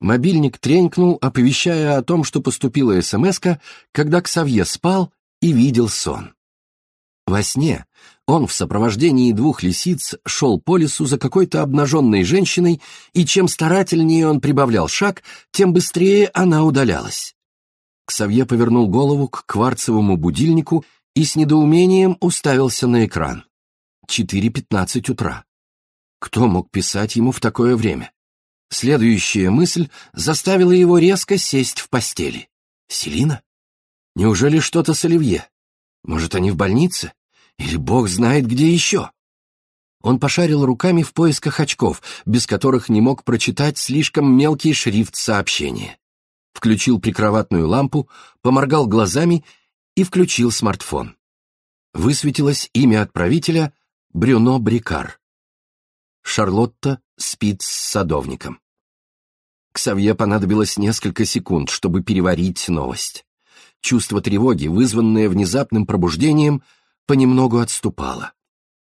Мобильник тренькнул, оповещая о том, что поступила смс когда Ксавье спал и видел сон. Во сне он в сопровождении двух лисиц шел по лесу за какой-то обнаженной женщиной, и чем старательнее он прибавлял шаг, тем быстрее она удалялась. Ксавье повернул голову к кварцевому будильнику и с недоумением уставился на экран. 4.15 утра. Кто мог писать ему в такое время? Следующая мысль заставила его резко сесть в постели. Селина? Неужели что-то с Оливье? Может, они в больнице? Или бог знает где еще? Он пошарил руками в поисках очков, без которых не мог прочитать слишком мелкий шрифт сообщения. Включил прикроватную лампу, поморгал глазами и включил смартфон. Высветилось имя отправителя Брюно Брикар. Шарлотта спит с садовником. Ксавье понадобилось несколько секунд, чтобы переварить новость. Чувство тревоги, вызванное внезапным пробуждением, понемногу отступало.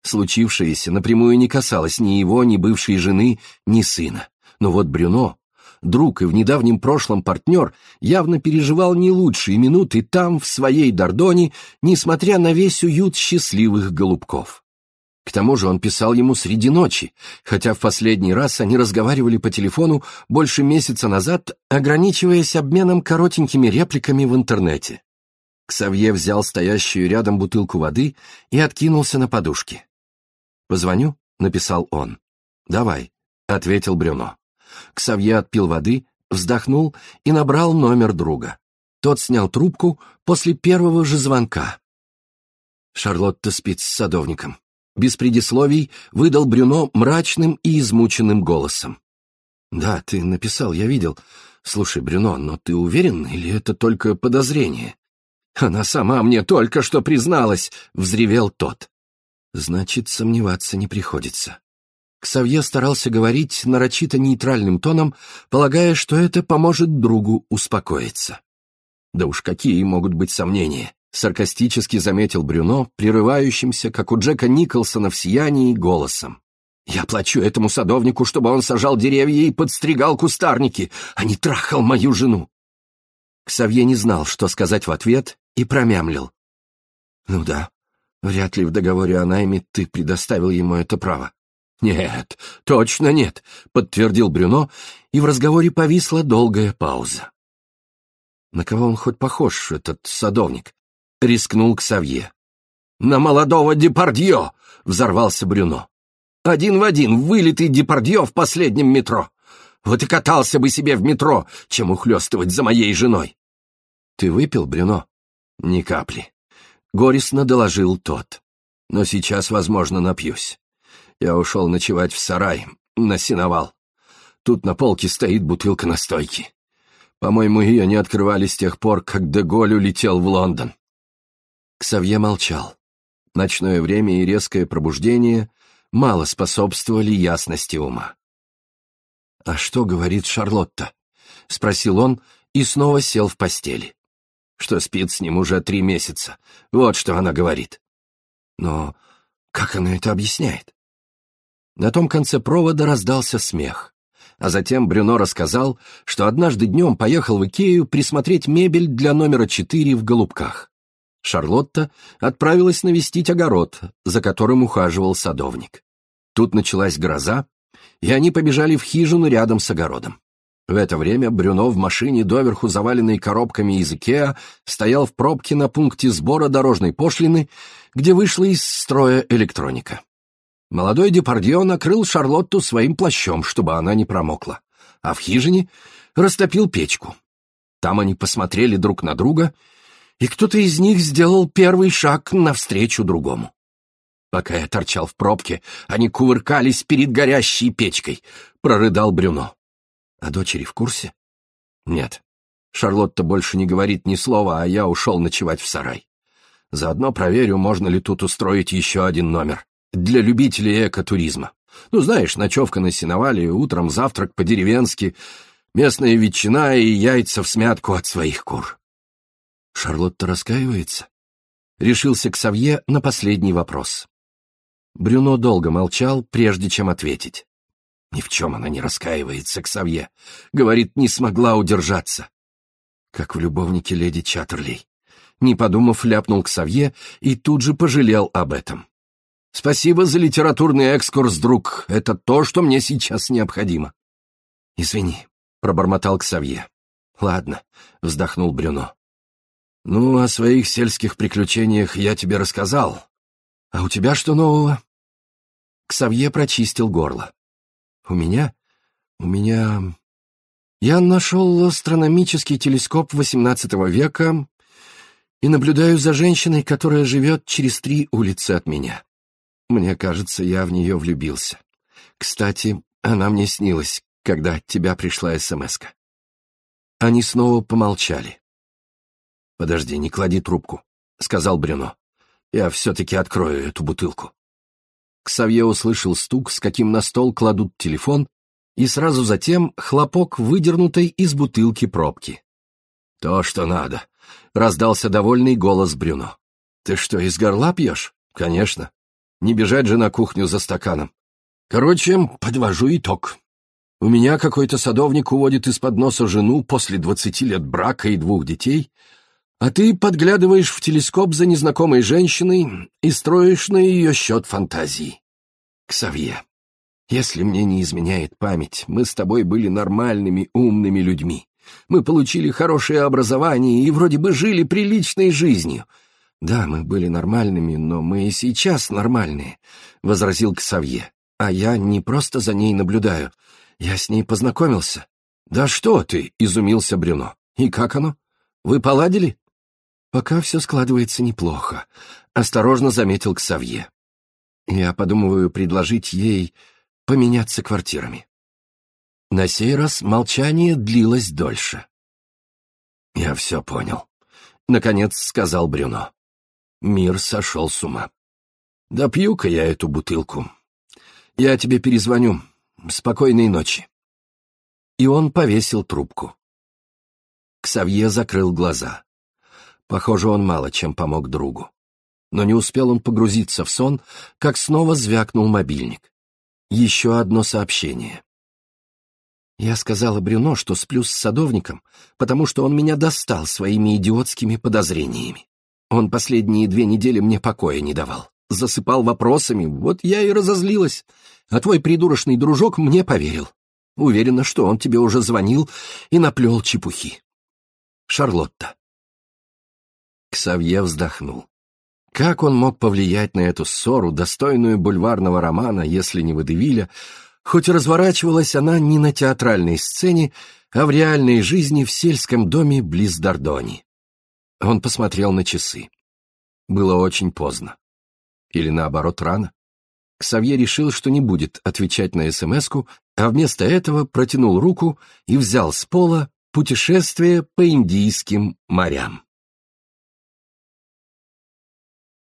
Случившееся напрямую не касалось ни его, ни бывшей жены, ни сына. Но вот Брюно, друг и в недавнем прошлом партнер, явно переживал не лучшие минуты там, в своей Дордоне, несмотря на весь уют счастливых голубков. К тому же он писал ему среди ночи, хотя в последний раз они разговаривали по телефону больше месяца назад, ограничиваясь обменом коротенькими репликами в интернете. Ксавье взял стоящую рядом бутылку воды и откинулся на подушке. «Позвоню?» — написал он. «Давай», — ответил Брюно. Ксавье отпил воды, вздохнул и набрал номер друга. Тот снял трубку после первого же звонка. Шарлотта спит с садовником без предисловий выдал Брюно мрачным и измученным голосом. «Да, ты написал, я видел. Слушай, Брюно, но ты уверен, или это только подозрение?» «Она сама мне только что призналась!» — взревел тот. «Значит, сомневаться не приходится». Ксавье старался говорить нарочито нейтральным тоном, полагая, что это поможет другу успокоиться. Да уж какие могут быть сомнения? Саркастически заметил Брюно, прерывающимся, как у Джека Николсона в сиянии, голосом. «Я плачу этому садовнику, чтобы он сажал деревья и подстригал кустарники, а не трахал мою жену!» Ксавье не знал, что сказать в ответ, и промямлил. «Ну да, вряд ли в договоре о найме ты предоставил ему это право». «Нет, точно нет», — подтвердил Брюно, и в разговоре повисла долгая пауза. На кого он хоть похож, этот садовник? — рискнул Ксавье. «На молодого Депардье!» — взорвался Брюно. «Один в один, вылитый Депардье в последнем метро. Вот и катался бы себе в метро, чем ухлёстывать за моей женой». «Ты выпил, Брюно?» «Ни капли», — горестно доложил тот. «Но сейчас, возможно, напьюсь. Я ушел ночевать в сарай, на сеновал. Тут на полке стоит бутылка настойки. По-моему, ее не открывали с тех пор, как Деголь улетел в Лондон. Ксавье молчал. Ночное время и резкое пробуждение мало способствовали ясности ума. «А что говорит Шарлотта?» — спросил он и снова сел в постели. Что спит с ним уже три месяца. Вот что она говорит. Но как она это объясняет? На том конце провода раздался смех. А затем Брюно рассказал, что однажды днем поехал в Икею присмотреть мебель для номера четыре в Голубках. Шарлотта отправилась навестить огород, за которым ухаживал садовник. Тут началась гроза, и они побежали в хижину рядом с огородом. В это время Брюно в машине, доверху заваленной коробками из Икеа, стоял в пробке на пункте сбора дорожной пошлины, где вышла из строя электроника. Молодой Депардье накрыл Шарлотту своим плащом, чтобы она не промокла, а в хижине растопил печку. Там они посмотрели друг на друга — и кто-то из них сделал первый шаг навстречу другому. Пока я торчал в пробке, они кувыркались перед горящей печкой, прорыдал Брюно. А дочери в курсе? Нет. Шарлотта больше не говорит ни слова, а я ушел ночевать в сарай. Заодно проверю, можно ли тут устроить еще один номер. Для любителей экотуризма. Ну, знаешь, ночевка на сеновале, утром завтрак по-деревенски, местная ветчина и яйца в смятку от своих кур. Шарлотта раскаивается? Решился Ксавье на последний вопрос. Брюно долго молчал, прежде чем ответить. Ни в чем она не раскаивается, Ксавье. Говорит, не смогла удержаться. Как в любовнике леди Чаттерлей. Не подумав, ляпнул Ксавье и тут же пожалел об этом. Спасибо за литературный экскурс, друг. Это то, что мне сейчас необходимо. Извини, пробормотал Ксавье. Ладно, вздохнул Брюно. Ну, о своих сельских приключениях я тебе рассказал. А у тебя что нового? Ксавье прочистил горло. У меня? У меня... Я нашел астрономический телескоп XVIII века и наблюдаю за женщиной, которая живет через три улицы от меня. Мне кажется, я в нее влюбился. Кстати, она мне снилась, когда от тебя пришла смс -ка. Они снова помолчали. «Подожди, не клади трубку», — сказал Брюно. «Я все-таки открою эту бутылку». Ксавье услышал стук, с каким на стол кладут телефон, и сразу затем хлопок выдернутой из бутылки пробки. «То, что надо», — раздался довольный голос Брюно. «Ты что, из горла пьешь?» «Конечно. Не бежать же на кухню за стаканом. Короче, подвожу итог. У меня какой-то садовник уводит из-под носа жену после двадцати лет брака и двух детей, а ты подглядываешь в телескоп за незнакомой женщиной и строишь на ее счет фантазии. Ксавье, если мне не изменяет память, мы с тобой были нормальными, умными людьми. Мы получили хорошее образование и вроде бы жили приличной жизнью — «Да, мы были нормальными, но мы и сейчас нормальные», — возразил Ксавье. «А я не просто за ней наблюдаю. Я с ней познакомился». «Да что ты!» — изумился Брюно. «И как оно? Вы поладили?» «Пока все складывается неплохо», — осторожно заметил Ксавье. «Я подумываю предложить ей поменяться квартирами». На сей раз молчание длилось дольше. «Я все понял», — наконец сказал Брюно. Мир сошел с ума. Да пью-ка я эту бутылку. Я тебе перезвоню. Спокойной ночи. И он повесил трубку. Ксавье закрыл глаза. Похоже, он мало чем помог другу. Но не успел он погрузиться в сон, как снова звякнул мобильник. Еще одно сообщение. Я сказала Брюно, что сплю с садовником, потому что он меня достал своими идиотскими подозрениями. Он последние две недели мне покоя не давал. Засыпал вопросами, вот я и разозлилась. А твой придурочный дружок мне поверил. Уверена, что он тебе уже звонил и наплел чепухи. Шарлотта. Ксавье вздохнул. Как он мог повлиять на эту ссору, достойную бульварного романа, если не Водевиля, хоть разворачивалась она не на театральной сцене, а в реальной жизни в сельском доме близ Дордони. Он посмотрел на часы. Было очень поздно. Или наоборот, рано. Ксавье решил, что не будет отвечать на смс а вместо этого протянул руку и взял с пола путешествие по Индийским морям.